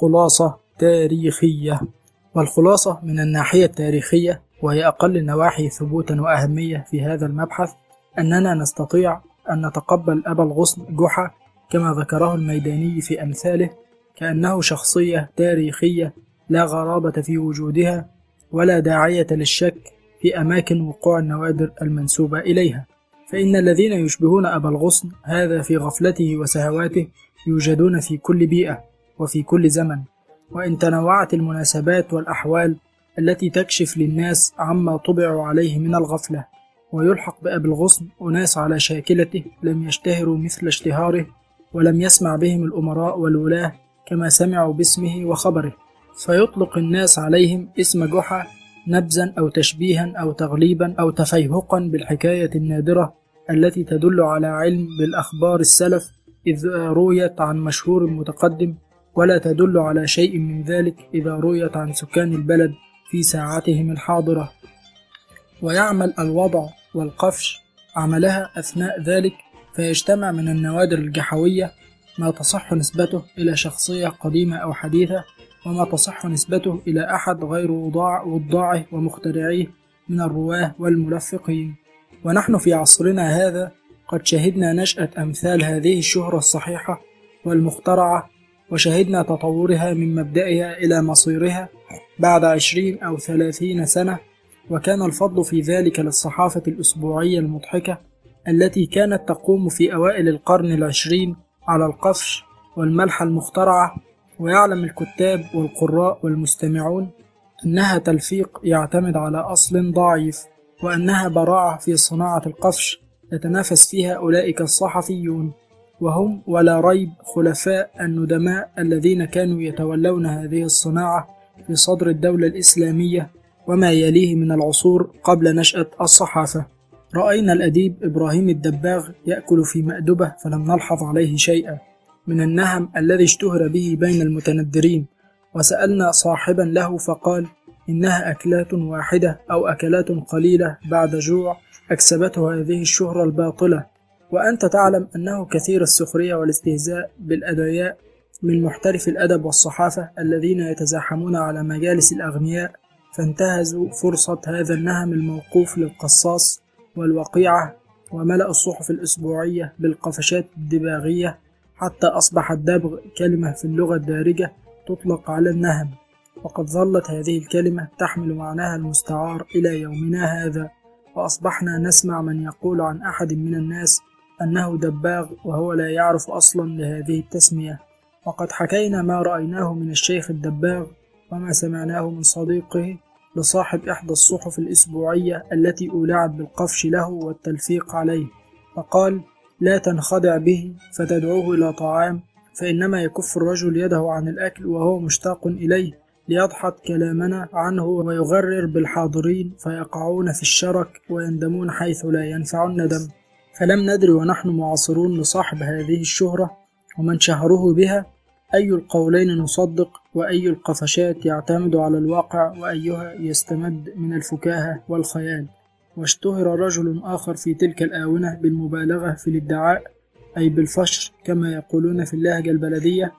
خلاصة تاريخية والخلاصة من الناحية التاريخية وهي أقل النواحي ثبوتا وأهمية في هذا المبحث أننا نستطيع أن نتقبل أبا الغصن جحا كما ذكره الميداني في أمثاله كأنه شخصية تاريخية لا غرابة في وجودها ولا داعية للشك في أماكن وقوع النوادر المنسوبة إليها. فإن الذين يشبهون أبا الغصن هذا في غفلته وسهواته يوجدون في كل بيئة. وفي كل زمن وإن تنوعت المناسبات والأحوال التي تكشف للناس عما طبعوا عليه من الغفلة ويلحق بأبي الغصن أناس على شاكلته لم يشتهروا مثل اشتهاره ولم يسمع بهم الأمراء والولاة كما سمعوا باسمه وخبره. فيطلق الناس عليهم اسم جحا نبذا أو تشبيها أو تغليبا أو تفيهقا بالحكاية النادرة التي تدل على علم بالأخبار السلف إذ رويت عن مشهور متقدم ولا تدل على شيء من ذلك إذا رويت عن سكان البلد في ساعتهم الحاضرة. ويعمل الوضع والقفش عملها أثناء ذلك فيجتمع من النوادر الجحوية ما تصح نسبته إلى شخصية قديمة أو حديثة وما تصح نسبته إلى أحد غير وضاع وضاعه ومخترعيه من الرواه والملفقين. ونحن في عصرنا هذا قد شهدنا نشأة أمثال هذه الشهرة الصحيحة والمخترعة وشهدنا تطورها من مبدئها إلى مصيرها بعد عشرين أو ثلاثين سنة وكان الفضل في ذلك للصحافة الأسبوعية المضحكة التي كانت تقوم في أوائل القرن العشرين على القفش والملحة المخترعة ويعلم الكتاب والقراء والمستمعون أنها تلفيق يعتمد على أصل ضعيف وأنها براعة في صناعة القفش يتنافس فيها أولئك الصحفيون. وهم ولا ريب خلفاء الندماء الذين كانوا يتولون هذه الصناعة في صدر الدولة الإسلامية وما يليه من العصور قبل نشأة الصحافة. رأينا الأديب إبراهيم الدباغ يأكل في مأدبة فلم نلحظ عليه شيئا. من النهم الذي اشتهر به بين المتندرين. وسألنا صاحبا له فقال إنها أكلات واحدة أو أكلات قليلة بعد جوع أكسبته هذه الشهرة الباطلة. وأنت تعلم أنه كثير السخرية والاستهزاء بالأدعياء من محترف الأدب والصحافة الذين يتزاحمون على مجالس الأغنياء فانتهزوا فرصة هذا النهم الموقوف للقصاص والوقيعة وملأ الصحف الأسبوعية بالقفشات الدباغية حتى أصبح الدبغ كلمة في اللغة الدارجة تطلق على النهم. وقد ظلت هذه الكلمة تحمل معناها المستعار إلى يومنا هذا وأصبحنا نسمع من يقول عن أحد من الناس أنه دباغ وهو لا يعرف أصلا لهذه التسمية. وقد حكينا ما رأيناه من الشيخ الدباغ وما سمعناه من صديقه لصاحب إحدى الصحف الأسبوعية التي أولعت بالقفش له والتلفيق عليه فقال لا تنخدع به فتدعوه إلى طعام فإنما يكف الرجل يده عن الأكل وهو مشتاق إليه ليضحك كلامنا عنه ويغرر بالحاضرين فيقعون في الشرك ويندمون حيث لا ينفع الندم فلم ندري ونحن معاصرون لصاحب هذه الشهرة ومن شهره بها أي القولين نصدق وأي القفشات يعتمد على الواقع وأيها يستمد من الفكاهة والخيال. واشتهر رجل آخر في تلك الآونة بالمبالغة في الادعاء أي بالفشر كما يقولون في اللهجة البلدية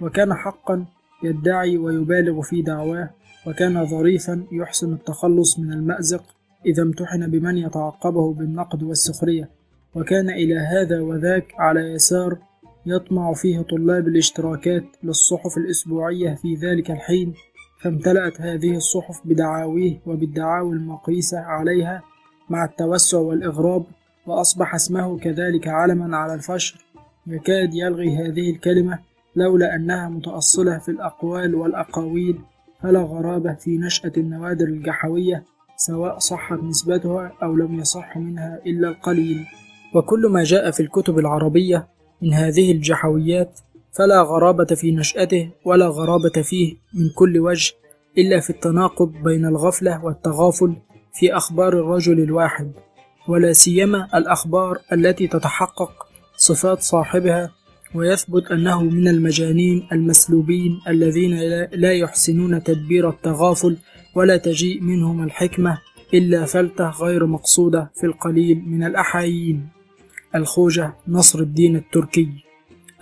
وكان حقا يدعي ويبالغ في دعواه وكان ظريفا يحسن التخلص من المأزق إذا امتحن بمن يتعقبه بالنقد والسخرية. وكان إلى هذا وذاك على يسار يطمع فيه طلاب الاشتراكات للصحف الأسبوعية في ذلك الحين فامتلأت هذه الصحف بدعاويه وبالدعاوي المقيسة عليها مع التوسع والإغراب وأصبح اسمه كذلك علما على الفشر. يكاد يلغي هذه الكلمة لولا أنها متأصلة في الأقوال والأقاويل فلا غرابة في نشأة النوادر الجحوية سواء صحت نسبتها أو لم يصح منها إلا القليل. وكل ما جاء في الكتب العربية من هذه الجحويات فلا غرابة في نشأته ولا غرابة فيه من كل وجه إلا في التناقض بين الغفلة والتغافل في أخبار الرجل الواحد ولا سيما الأخبار التي تتحقق صفات صاحبها ويثبت أنه من المجانين المسلوبين الذين لا يحسنون تدبير التغافل ولا تجيء منهم الحكمة إلا فلتة غير مقصودة في القليل من الأحايين. الخوجة نصر الدين التركي.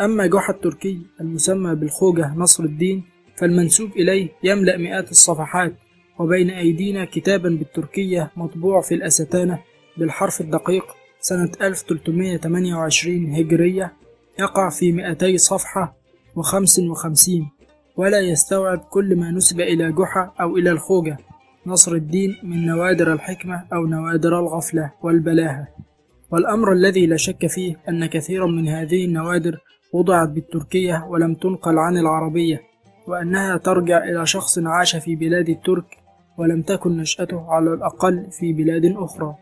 أما جحا التركي المسمى بالخوجة نصر الدين فالمنسوب إليه يملأ مئات الصفحات وبين أيدينا كتابا بالتركية مطبوع في الأستانة بالحرف الدقيق سنة 1328 هجرية يقع في 200 صفحة وخمس وخمسين ولا يستوعب كل ما نسب إلى جحا أو إلى الخوجة. نصر الدين من نوادر الحكمة أو نوادر الغفلة والبلاهة. والأمر الذي لا شك فيه أن كثيرا من هذه النوادر وضعت بالتركية ولم تنقل عن العربية وأنها ترجع إلى شخص عاش في بلاد الترك ولم تكن نشأته على الأقل في بلاد أخرى.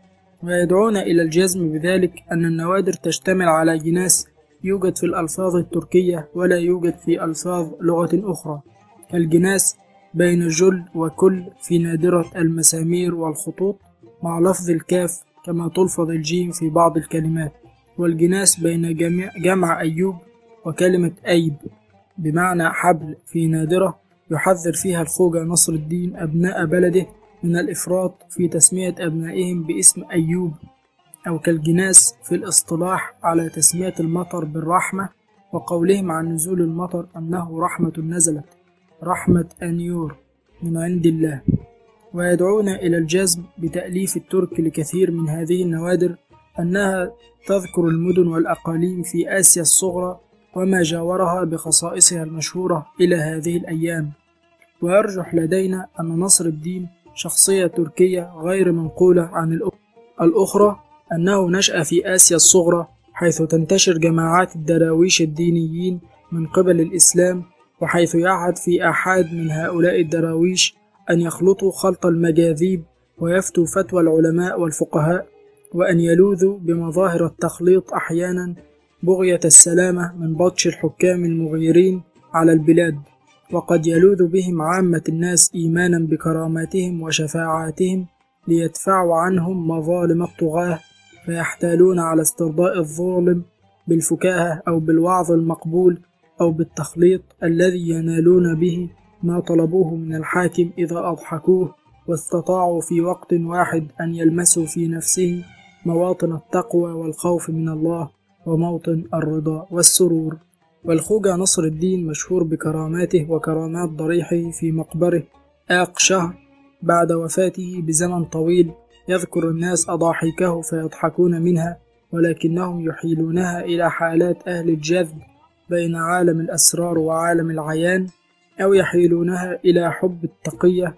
ويدعون إلى الجزم بذلك أن النوادر تشتمل على جناس يوجد في الألفاظ التركية ولا يوجد في ألفاظ لغة أخرى كالجناس بين جل وكل في نادرة المسامير والخطوط مع لفظ الكاف كما تلفظ الجيم في بعض الكلمات والجناس بين جمع, أيوب وكلمة أيب بمعنى حبل في نادرة يحذر فيها الخوجة نصر الدين أبناء بلده من الإفراط في تسمية أبنائهم باسم أيوب أو كالجناس في الاصطلاح على تسمية المطر بالرحمة وقولهم عن نزول المطر أنه رحمة نزلت رحمة أنيور من عند الله. ويدعون إلى الجزم بتأليف الترك لكثير من هذه النوادر أنها تذكر المدن والأقاليم في آسيا الصغرى وما جاورها بخصائصها المشهورة إلى هذه الأيام. ويرجح لدينا أن نصر الدين شخصية تركية غير منقولة عن الأخرى أنه نشأ في آسيا الصغرى حيث تنتشر جماعات الدراويش الدينيين من قبل الإسلام وحيث يعهد في أحد من هؤلاء الدراويش أن يخلطوا خلط المجاذيب ويفتوا فتوى العلماء والفقهاء وأن يلوذوا بمظاهر التخليط أحيانا بغية السلامة من بطش الحكام المغيرين على البلاد. وقد يلوذ بهم عامة الناس إيمانا بكراماتهم وشفاعاتهم ليدفعوا عنهم مظالم الطغاة فيحتالون على استرضاء الظالم بالفكاهة أو بالوعظ المقبول أو بالتخليط الذي ينالون به ما طلبوه من الحاكم إذا أضحكوه واستطاعوا في وقت واحد أن يلمسوا في نفسه مواطن التقوى والخوف من الله وموطن الرضا والسرور. والخوجة نصر الدين مشهور بكراماته وكرامات ضريحه في مقبره. آق شهر بعد وفاته بزمن طويل يذكر الناس أضاحيكه فيضحكون منها ولكنهم يحيلونها إلى حالات أهل الجذب بين عالم الأسرار وعالم العيان أو يحيلونها إلى حب التقية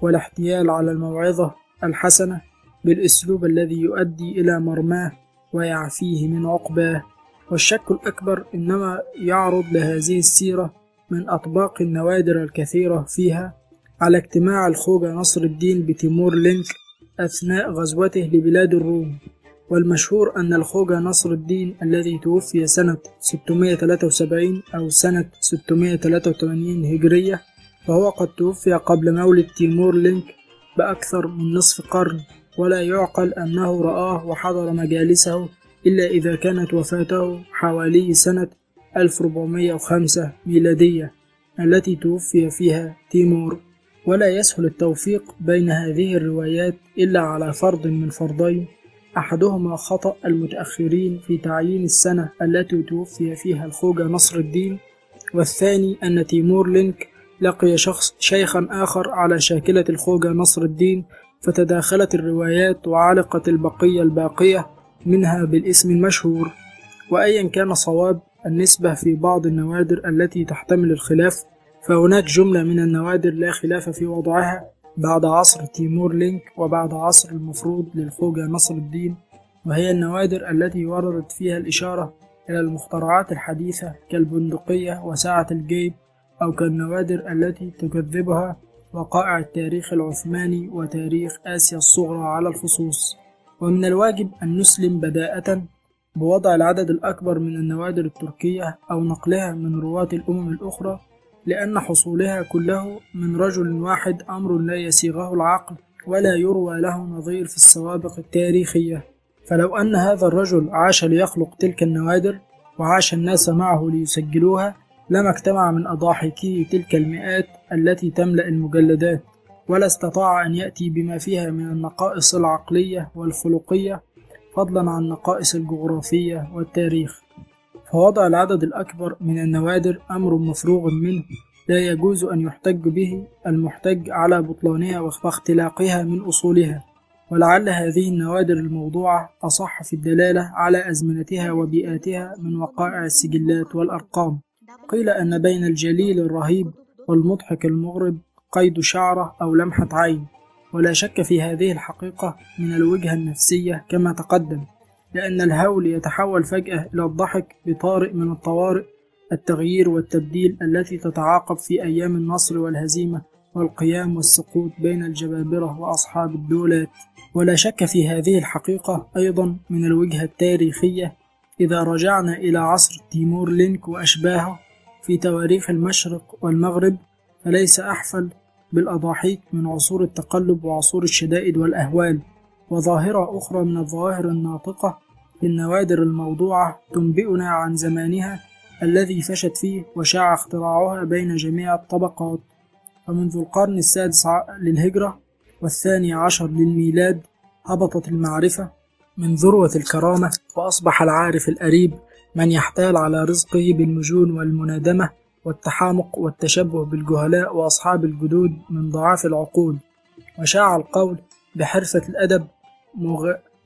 والاحتيال على الموعظة الحسنة بالأسلوب الذي يؤدي إلى مرماه ويعفيه من عقباه. والشك الأكبر إنما يعرض لهذه السيرة من أطباق النوادر الكثيرة فيها على اجتماع الخوجة نصر الدين بتيمور لينك أثناء غزوته لبلاد الروم. والمشهور أن الخوجة نصر الدين الذي توفي سنة 673 أو سنة 683 هجرية فهو قد توفي قبل مولد تيمور لينك بأكثر من نصف قرن ولا يعقل أنه رآه وحضر مجالسه إلا إذا كانت وفاته حوالي سنة 1405 ميلادية التي توفي فيها تيمور. ولا يسهل التوفيق بين هذه الروايات إلا على فرض من فرضين. أحدهما خطأ المتأخرين في تعيين السنة التي توفي فيها الخوجة نصر الدين والثاني أن تيمور لينك لقي شخص شيخا آخر على شاكلة الخوجة نصر الدين فتداخلت الروايات وعلقت البقية الباقية منها بالاسم المشهور. وأيا كان صواب النسبة في بعض النوادر التي تحتمل الخلاف فهناك جملة من النوادر لا خلاف في وضعها. بعد عصر تيمور لينك وبعد عصر المفروض للخوجة نصر الدين وهي النوادر التي وردت فيها الإشارة إلى المخترعات الحديثة كالبندقية وساعة الجيب أو كالنوادر التي تكذبها وقائع التاريخ العثماني وتاريخ آسيا الصغرى على الخصوص ومن الواجب أن نسلم بداءة بوضع العدد الأكبر من النوادر التركية أو نقلها من رواة الأمم الأخرى لأن حصولها كله من رجل واحد أمر لا يسيغه العقل ولا يروى له نظير في السوابق التاريخية. فلو أن هذا الرجل عاش ليخلق تلك النوادر وعاش الناس معه ليسجلوها لما اجتمع من أضاحكه تلك المئات التي تملأ المجلدات ولا استطاع أن يأتي بما فيها من النقائص العقلية والخلقية فضلا عن النقائص الجغرافية والتاريخ. فوضع العدد الأكبر من النوادر أمر مفروغ منه. لا يجوز أن يحتج به المحتج على بطلانها واختلاقها من أصولها ولعل هذه النوادر الموضوعة أصح في الدلالة على أزمنتها وبيئاتها من وقائع السجلات والأرقام. قيل أن بين الجليل الرهيب والمضحك المغرب قيد شعرة أو لمحة عين ولا شك في هذه الحقيقة من الوجهة النفسية كما تقدم. لأن الهول يتحول فجأة إلى الضحك بطارئ من الطوارئ التغيير والتبديل التي تتعاقب في أيام النصر والهزيمة والقيام والسقوط بين الجبابرة وأصحاب الدولات. ولا شك في هذه الحقيقة أيضا من الوجهة التاريخية إذا رجعنا إلى عصر تيمور لينك وأشباهه في تواريخ المشرق والمغرب فليس أحفل بالأضاحيك من عصور التقلب وعصور الشدائد والأهوال. وظاهرة أخرى من الظواهر الناطقة للنوادر الموضوعة تنبئنا عن زمانها الذي فشت فيه وشاع اختراعها بين جميع الطبقات. فمنذ القرن السادس للهجرة والثاني عشر للميلاد هبطت المعرفة من ذروة الكرامة وأصبح العارف الأريب من يحتال على رزقه بالمجون والمنادمة والتحامق والتشبه بالجهلاء وأصحاب الجدود من ضعاف العقول. وشاع القول بحرفة الأدب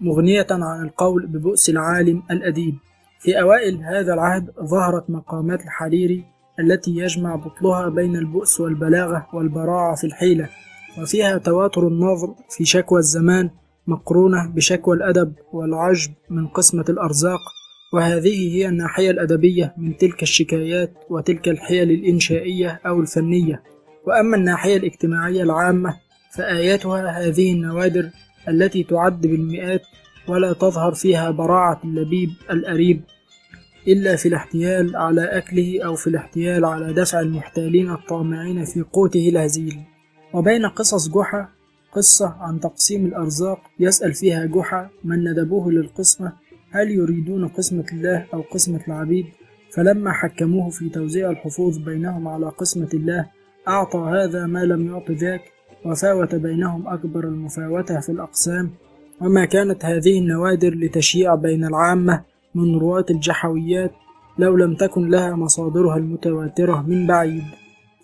مغنية عن القول ببؤس العالم الأديب. في أوائل هذا العهد ظهرت مقامات الحريري التي يجمع بطلها بين البؤس والبلاغة والبراعة في الحيلة وفيها تواتر النظر في شكوى الزمان مقرونة بشكوى الأدب والعجب من قسمة الأرزاق. وهذه هي الناحية الأدبية من تلك الشكايات وتلك الحيل الإنشائية أو الفنية. وأما الناحية الاجتماعية العامة فآياتها هذه النوادر التي تعد بالمئات ولا تظهر فيها براعة اللبيب الأريب إلا في الاحتيال على أكله أو في الاحتيال على دفع المحتالين الطامعين في قوته الهزيل. وبين قصص جحا قصة عن تقسيم الأرزاق يسأل فيها جحا من ندبوه للقسمة هل يريدون قسمة الله أو قسمة العبيد؟ فلما حكموه في توزيع الحظوظ بينهم على قسمة الله أعطى هذا ما لم يعط ذاك وفاوت بينهم أكبر المفاوتة في الأقسام وما كانت هذه النوادر لتشييع بين العامة من رواة الجحويات لو لم تكن لها مصادرها المتواترة من بعيد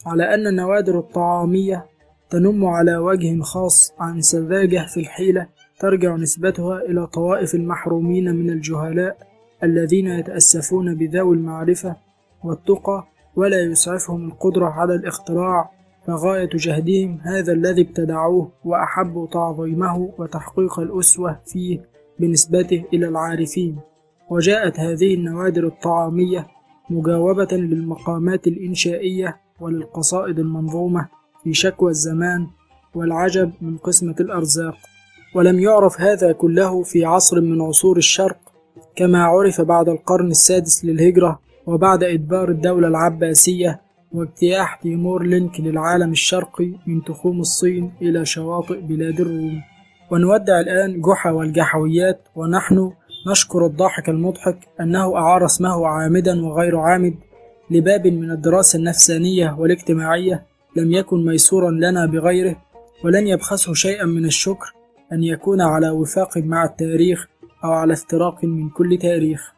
على أن النوادر الطعامية تنم على وجه خاص عن سذاجة في الحيلة ترجع نسبتها إلى طوائف المحرومين من الجهلاء الذين يتأسفون بذوي المعرفة والتقى ولا يسعفهم القدرة على الاختراع فغاية جهدهم هذا الذي ابتدعوه وأحبوا تعظيمه وتحقيق الأسوة فيه بنسبته إلى العارفين. وجاءت هذه النوادر الطعامية مجاوبة للمقامات الإنشائية وللقصائد المنظومة في شكوى الزمان والعجب من قسمة الأرزاق. ولم يعرف هذا كله في عصر من عصور الشرق كما عرف بعد القرن السادس للهجرة وبعد إدبار الدولة العباسية واجتياح تيمور لينك للعالم الشرقي من تخوم الصين إلى شواطئ بلاد الروم. ونودع الآن جحا والجحويات ونحن نشكر الضاحك المضحك أنه أعار اسمه عامدا وغير عامد لباب من الدراسة النفسانية والاجتماعية لم يكن ميسورا لنا بغيره ولن يبخسه شيئا من الشكر أن يكون على وفاق مع التاريخ أو على افتراق من كل تاريخ.